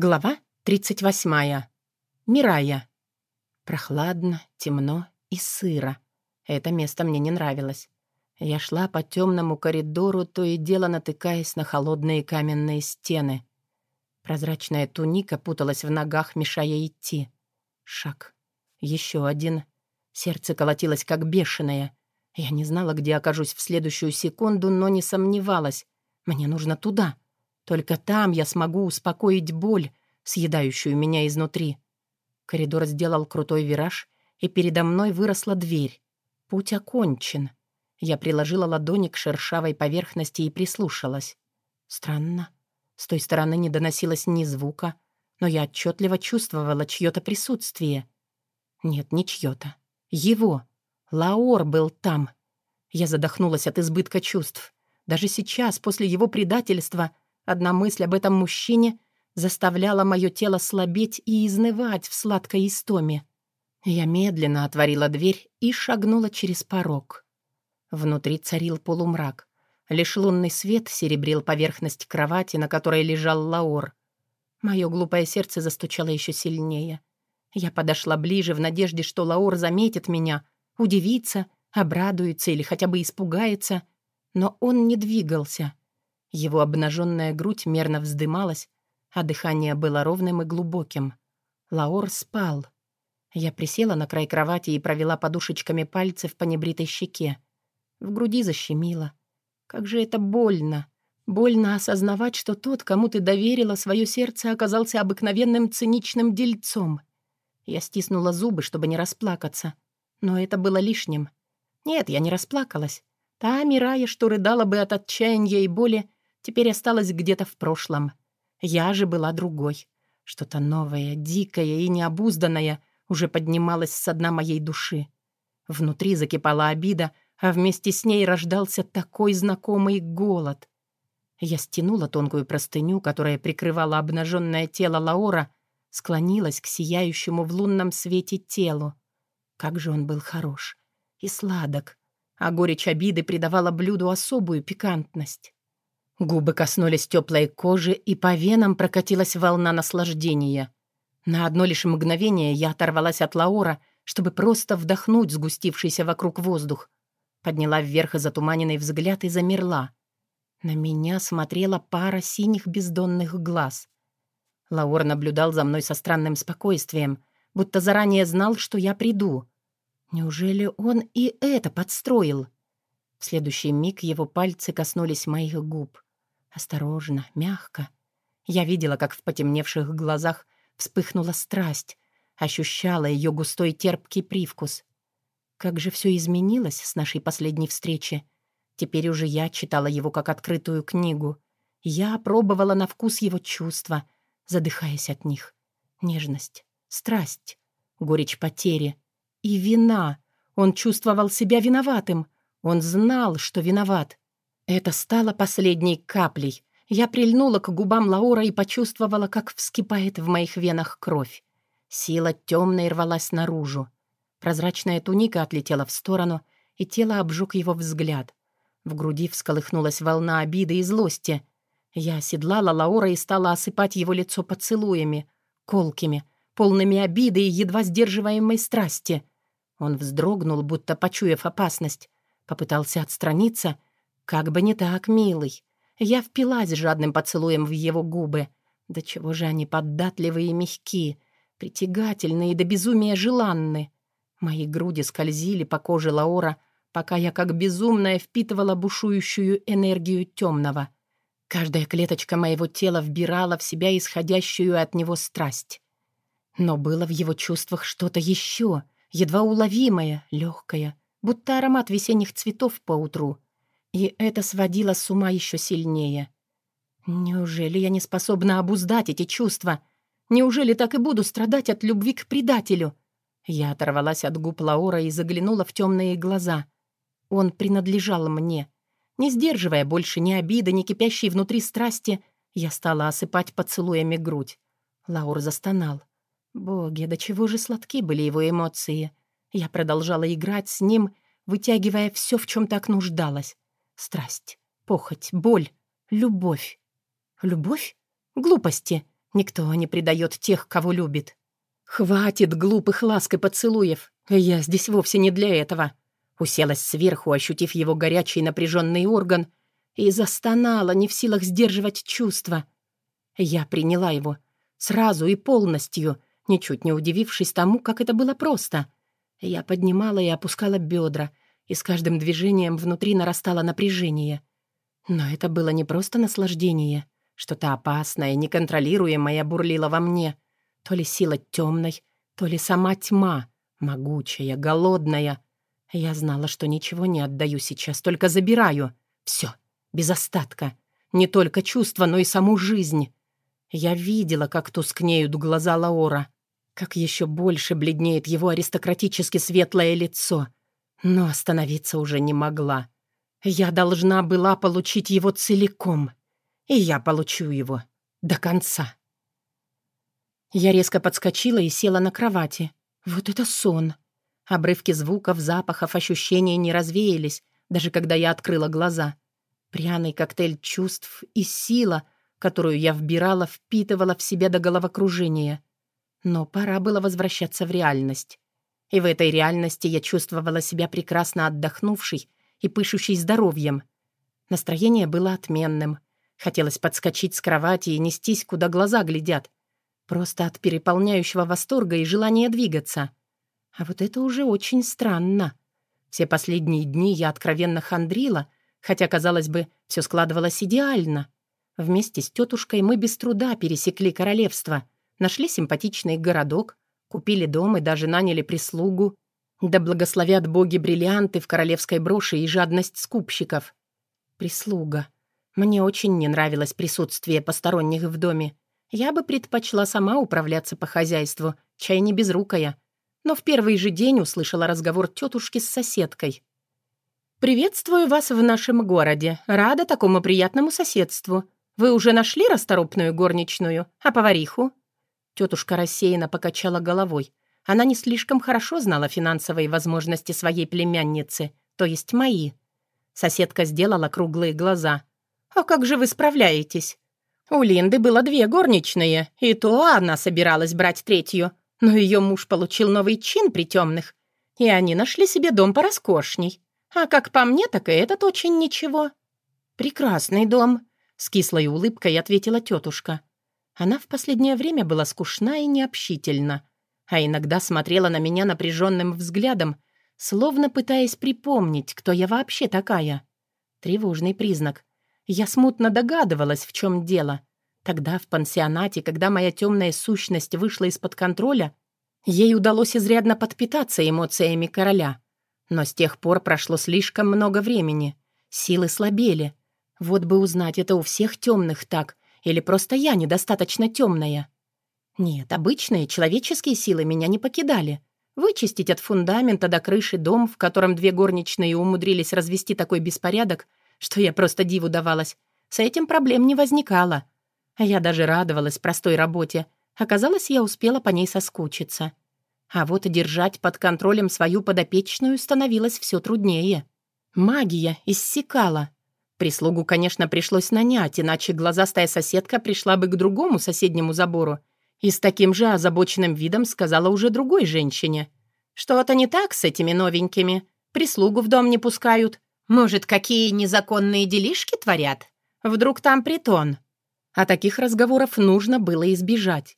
Глава 38. Мирая. Прохладно, темно и сыро. Это место мне не нравилось. Я шла по темному коридору, то и дело натыкаясь на холодные каменные стены. Прозрачная туника путалась в ногах, мешая идти. Шаг. Еще один. Сердце колотилось, как бешеное. Я не знала, где окажусь в следующую секунду, но не сомневалась. Мне нужно туда — только там я смогу успокоить боль, съедающую меня изнутри. Коридор сделал крутой вираж, и передо мной выросла дверь. Путь окончен. Я приложила ладони к шершавой поверхности и прислушалась. Странно. С той стороны не доносилось ни звука, но я отчетливо чувствовала чье-то присутствие. Нет, не чье-то. Его. Лаор был там. Я задохнулась от избытка чувств. Даже сейчас, после его предательства, Одна мысль об этом мужчине заставляла мое тело слабеть и изнывать в сладкой истоме. Я медленно отворила дверь и шагнула через порог. Внутри царил полумрак. Лишь лунный свет серебрил поверхность кровати, на которой лежал Лаор. Мое глупое сердце застучало еще сильнее. Я подошла ближе в надежде, что Лаор заметит меня, удивится, обрадуется или хотя бы испугается, но он не двигался. Его обнаженная грудь мерно вздымалась, а дыхание было ровным и глубоким. Лаор спал. Я присела на край кровати и провела подушечками пальцев по небритой щеке. В груди защемило. Как же это больно! Больно осознавать, что тот, кому ты доверила свое сердце, оказался обыкновенным циничным дельцом. Я стиснула зубы, чтобы не расплакаться. Но это было лишним. Нет, я не расплакалась. Та Мирая, что рыдала бы от отчаяния и боли, теперь осталась где-то в прошлом. Я же была другой. Что-то новое, дикое и необузданное уже поднималось с дна моей души. Внутри закипала обида, а вместе с ней рождался такой знакомый голод. Я стянула тонкую простыню, которая прикрывала обнаженное тело Лаора, склонилась к сияющему в лунном свете телу. Как же он был хорош и сладок, а горечь обиды придавала блюду особую пикантность. Губы коснулись теплой кожи, и по венам прокатилась волна наслаждения. На одно лишь мгновение я оторвалась от Лаура, чтобы просто вдохнуть сгустившийся вокруг воздух. Подняла вверх затуманенный взгляд и замерла. На меня смотрела пара синих бездонных глаз. Лаур наблюдал за мной со странным спокойствием, будто заранее знал, что я приду. Неужели он и это подстроил? В следующий миг его пальцы коснулись моих губ. Осторожно, мягко. Я видела, как в потемневших глазах вспыхнула страсть, ощущала ее густой терпкий привкус. Как же все изменилось с нашей последней встречи. Теперь уже я читала его как открытую книгу. Я пробовала на вкус его чувства, задыхаясь от них. Нежность, страсть, горечь потери и вина. Он чувствовал себя виноватым. Он знал, что виноват. Это стало последней каплей. Я прильнула к губам Лаура и почувствовала, как вскипает в моих венах кровь. Сила темной рвалась наружу. Прозрачная туника отлетела в сторону, и тело обжег его взгляд. В груди всколыхнулась волна обиды и злости. Я оседлала Лаура и стала осыпать его лицо поцелуями, колкими, полными обиды и едва сдерживаемой страсти. Он вздрогнул, будто почуяв опасность, попытался отстраниться — как бы не так, милый. Я впилась жадным поцелуем в его губы. Да чего же они податливые и мягки, притягательные и до безумия желанны. Мои груди скользили по коже Лаора, пока я как безумная впитывала бушующую энергию темного. Каждая клеточка моего тела вбирала в себя исходящую от него страсть. Но было в его чувствах что-то еще, едва уловимое, легкое, будто аромат весенних цветов по утру — и это сводило с ума еще сильнее. Неужели я не способна обуздать эти чувства? Неужели так и буду страдать от любви к предателю? Я оторвалась от губ Лаура и заглянула в темные глаза. Он принадлежал мне. Не сдерживая больше ни обиды, ни кипящей внутри страсти, я стала осыпать поцелуями грудь. Лаур застонал. Боги, до чего же сладки были его эмоции. Я продолжала играть с ним, вытягивая все, в чем так нуждалась. Страсть, похоть, боль, любовь. Любовь? Глупости. Никто не предает тех, кого любит. Хватит глупых ласк и поцелуев. Я здесь вовсе не для этого. Уселась сверху, ощутив его горячий напряженный орган, и застонала, не в силах сдерживать чувства. Я приняла его. Сразу и полностью, ничуть не удивившись тому, как это было просто. Я поднимала и опускала бедра, и с каждым движением внутри нарастало напряжение. Но это было не просто наслаждение. Что-то опасное, неконтролируемое бурлило во мне. То ли сила темной, то ли сама тьма, могучая, голодная. Я знала, что ничего не отдаю сейчас, только забираю. Все, без остатка. Не только чувства, но и саму жизнь. Я видела, как тускнеют глаза Лаора, как еще больше бледнеет его аристократически светлое лицо. Но остановиться уже не могла. Я должна была получить его целиком. И я получу его. До конца. Я резко подскочила и села на кровати. Вот это сон. Обрывки звуков, запахов, ощущений не развеялись, даже когда я открыла глаза. Пряный коктейль чувств и сила, которую я вбирала, впитывала в себя до головокружения. Но пора было возвращаться в реальность. И в этой реальности я чувствовала себя прекрасно отдохнувшей и пышущей здоровьем. Настроение было отменным. Хотелось подскочить с кровати и нестись, куда глаза глядят. Просто от переполняющего восторга и желания двигаться. А вот это уже очень странно. Все последние дни я откровенно хандрила, хотя, казалось бы, все складывалось идеально. Вместе с тетушкой мы без труда пересекли королевство, нашли симпатичный городок, купили дом и даже наняли прислугу. Да благословят боги бриллианты в королевской броши и жадность скупщиков. Прислуга. Мне очень не нравилось присутствие посторонних в доме. Я бы предпочла сама управляться по хозяйству, чай не безрукая. Но в первый же день услышала разговор тетушки с соседкой. «Приветствую вас в нашем городе. Рада такому приятному соседству. Вы уже нашли расторопную горничную, а повариху?» Тетушка рассеянно покачала головой. Она не слишком хорошо знала финансовые возможности своей племянницы, то есть мои. Соседка сделала круглые глаза. «А как же вы справляетесь?» «У Линды было две горничные, и то она собиралась брать третью, но ее муж получил новый чин при темных, и они нашли себе дом пороскошней. А как по мне, так и этот очень ничего». «Прекрасный дом», — с кислой улыбкой ответила тетушка. Она в последнее время была скучна и необщительна, а иногда смотрела на меня напряженным взглядом, словно пытаясь припомнить, кто я вообще такая. Тревожный признак. Я смутно догадывалась, в чем дело. Тогда в пансионате, когда моя темная сущность вышла из-под контроля, ей удалось изрядно подпитаться эмоциями короля. Но с тех пор прошло слишком много времени. Силы слабели. Вот бы узнать, это у всех темных так, или просто я недостаточно темная. Нет, обычные человеческие силы меня не покидали. Вычистить от фундамента до крыши дом, в котором две горничные умудрились развести такой беспорядок, что я просто диву давалась, с этим проблем не возникало. Я даже радовалась простой работе. Оказалось, я успела по ней соскучиться. А вот держать под контролем свою подопечную становилось все труднее. Магия иссякала. Прислугу, конечно, пришлось нанять, иначе глазастая соседка пришла бы к другому соседнему забору и с таким же озабоченным видом сказала уже другой женщине. «Что-то не так с этими новенькими. Прислугу в дом не пускают. Может, какие незаконные делишки творят? Вдруг там притон?» А таких разговоров нужно было избежать.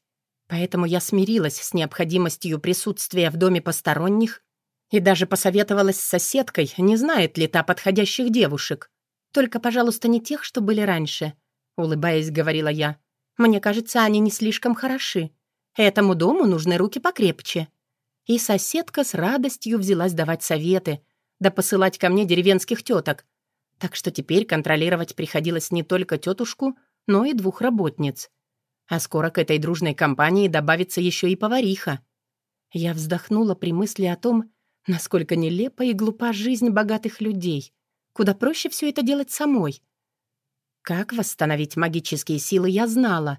Поэтому я смирилась с необходимостью присутствия в доме посторонних и даже посоветовалась с соседкой, не знает ли та подходящих девушек. «Только, пожалуйста, не тех, что были раньше», — улыбаясь, говорила я. Мне кажется, они не слишком хороши. Этому дому нужны руки покрепче». И соседка с радостью взялась давать советы, да посылать ко мне деревенских теток. Так что теперь контролировать приходилось не только тетушку, но и двух работниц. А скоро к этой дружной компании добавится еще и повариха. Я вздохнула при мысли о том, насколько нелепа и глупа жизнь богатых людей. Куда проще все это делать самой. Как восстановить магические силы, я знала.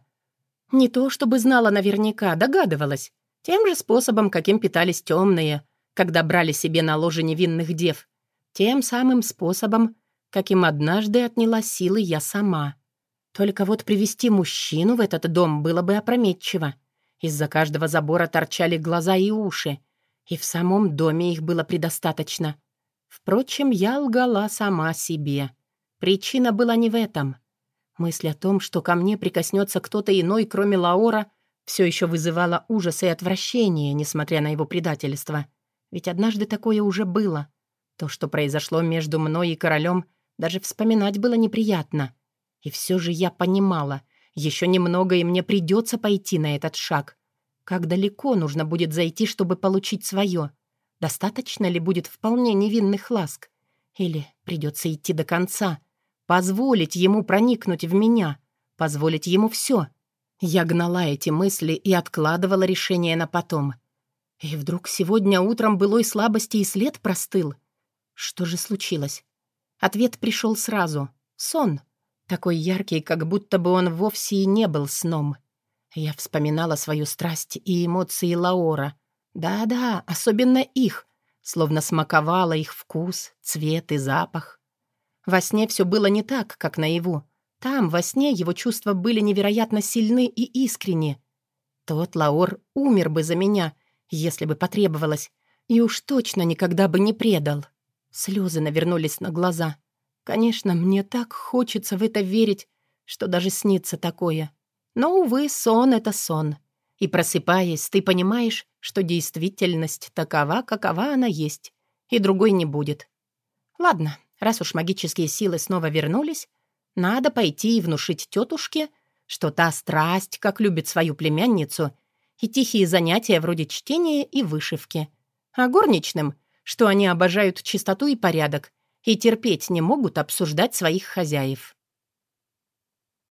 Не то чтобы знала наверняка, догадывалась. Тем же способом, каким питались темные, когда брали себе на ложе невинных дев. Тем самым способом, каким однажды отняла силы я сама. Только вот привести мужчину в этот дом было бы опрометчиво. Из-за каждого забора торчали глаза и уши, и в самом доме их было предостаточно. Впрочем, я лгала сама себе. Причина была не в этом. Мысль о том, что ко мне прикоснется кто-то иной, кроме Лаора, все еще вызывала ужас и отвращение, несмотря на его предательство. Ведь однажды такое уже было. То, что произошло между мной и королем, даже вспоминать было неприятно. И все же я понимала, еще немного, и мне придется пойти на этот шаг. Как далеко нужно будет зайти, чтобы получить свое? Достаточно ли будет вполне невинных ласк? Или придется идти до конца — Позволить ему проникнуть в меня. Позволить ему все. Я гнала эти мысли и откладывала решение на потом. И вдруг сегодня утром былой слабости и след простыл. Что же случилось? Ответ пришел сразу. Сон. Такой яркий, как будто бы он вовсе и не был сном. Я вспоминала свою страсть и эмоции Лаора. Да-да, особенно их. Словно смаковала их вкус, цвет и запах. Во сне все было не так, как наяву. Там, во сне, его чувства были невероятно сильны и искренни. Тот Лаор умер бы за меня, если бы потребовалось, и уж точно никогда бы не предал. Слезы навернулись на глаза. Конечно, мне так хочется в это верить, что даже снится такое. Но, увы, сон — это сон. И просыпаясь, ты понимаешь, что действительность такова, какова она есть, и другой не будет. Ладно, Раз уж магические силы снова вернулись, надо пойти и внушить тетушке, что та страсть, как любит свою племянницу, и тихие занятия вроде чтения и вышивки. А горничным, что они обожают чистоту и порядок и терпеть не могут обсуждать своих хозяев.